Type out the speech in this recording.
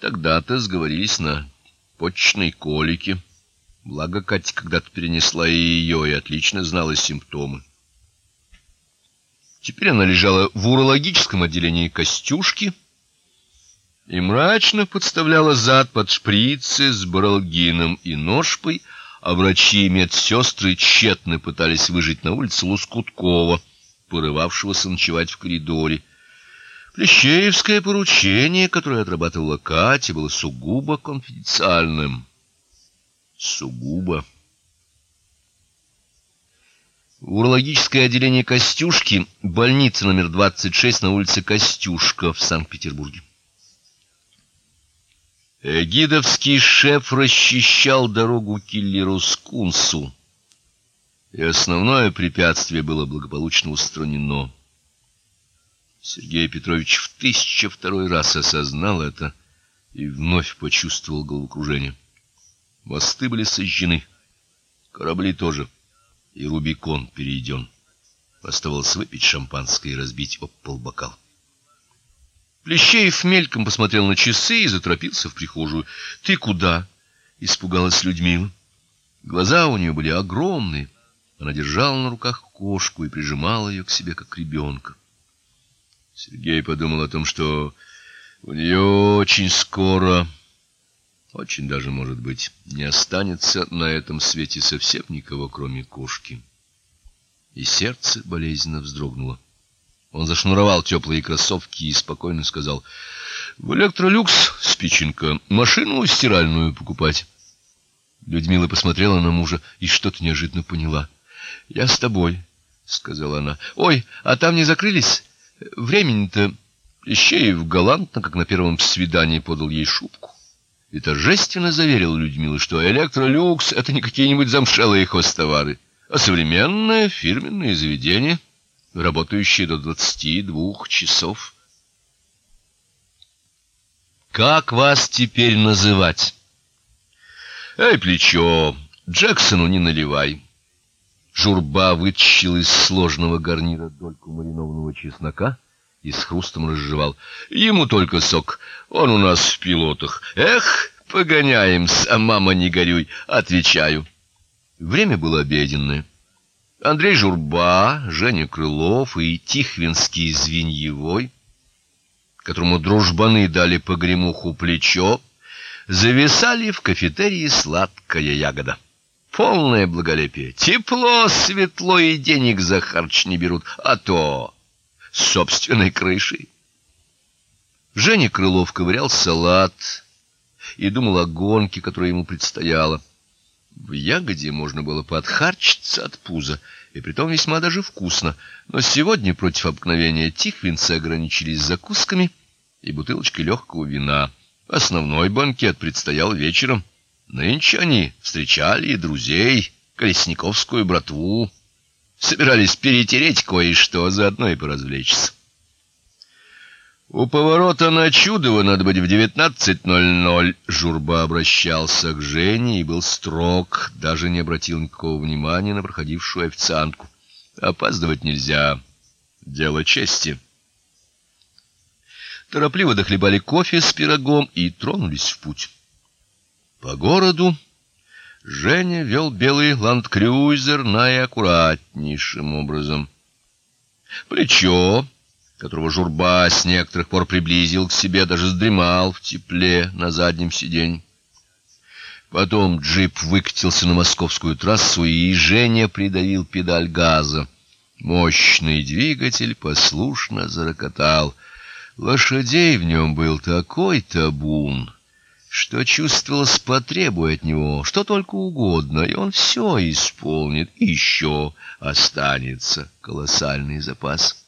Тогда-то сговорились на почечной колике. Благо Катя когда-то перенесла и ее и отлично знала симптомы. Теперь она лежала в урологическом отделении Костюшки и мрачно подставляла зад под шприцы с баралгином и ножпой, а врачи и медсестры тщетно пытались выжить на улице Лускуткова, порывавшегося ночевать в коридоре. Плещеевское поручение, которое отрабатывала Катя, было сугубо конфиденциальным. Сугубо. Урологическое отделение Костюшки, больница номер 26 на улице Костюшка в Санкт-Петербурге. Эгидовский шеф расчищал дорогу киллеру Скунсу, и основное препятствие было благополучно устранено. Сергей Петрович в тысяча второй раз осознал это и вновь почувствовал головокружение. Мосты были сожжены, корабли тоже, и Рубикон перейден. Оставалось выпить шампанское и разбить об пол бокал. Плещеев мельком посмотрел на часы и заторопился в прихожую. "Ты куда?" испугалась Людмила. Глаза у нее были огромные. Она держала на руках кошку и прижимала ее к себе как ребенка. Сергей подумал о том, что у нее очень скоро, очень даже, может быть, не останется на этом свете совсем никого, кроме кошки. И сердце болезненно вздрогнуло. Он зашнуровал теплые кроссовки и спокойно сказал: "В Электролюкс, Спиченко, машину стиральную покупать". Людмила посмотрела на мужа и что-то неожиданно поняла. "Я с тобой", сказала она. "Ой, а там не закрылись? Времени-то Ищеев галантно, как на первом свидании, подал ей шубку и торжественно заверил Людмилу, что Электролюкс это не какие-нибудь замшелые хостовары, а современное фирменное заведение работающие до двадцати двух часов. Как вас теперь называть? Эй, плечо, Джексону не наливай. Журба вытащил из сложного гарнира дольку маринованного чеснока и с хрустом разжевал. Ему только сок. Он у нас в пилотах. Эх, погоняемся, а мама не горюй, отвечаю. Время было обеденное. Андрей Журба, Женя Крылов и Тихвинский Звеньевой, которому дружбаны дали погремуху плечо, зависали в кафетерии сладкая ягода. Полное благолепие. Тепло, светло и денег за харч не берут, а то собственной крышей. Женя Крылов ковырял салат и думал о гонке, которая ему предстояла. В ягоде можно было подхарчиться от пуза, и притом весьма даже вкусно. Но сегодня против обыкновения тихвинцы ограничились закусками и бутылочкой легкого вина. Основной банкет предстоял вечером. Нынче они встречали друзей, Колесниковскую братву, собирались перетереть кое-что, заодно и поразвлечься. У поворота на Чудово надо быть в 19:00. Журба обращался к Жене и был строг, даже не обратил никакого внимания на проходившую официантку. Опаздывать нельзя. Дело чести. Торопливо дохлебали кофе с пирогом и тронулись в путь. По городу Женя вел белый ландкрузер наиаккуратнейшим образом. Плечо которого журба с некоторых пор приблизил к себе, даже сдремал в тепле на заднем сиденье. Потом джип выкатился на московскую трассу, и Женя придавил педаль газа. Мощный двигатель послушно зарокотал. Лошадей в нем был такой табун, что чувствовалось, потребуя от него что только угодно, и он все исполнит, и еще останется колоссальный запас.